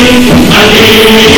Amen.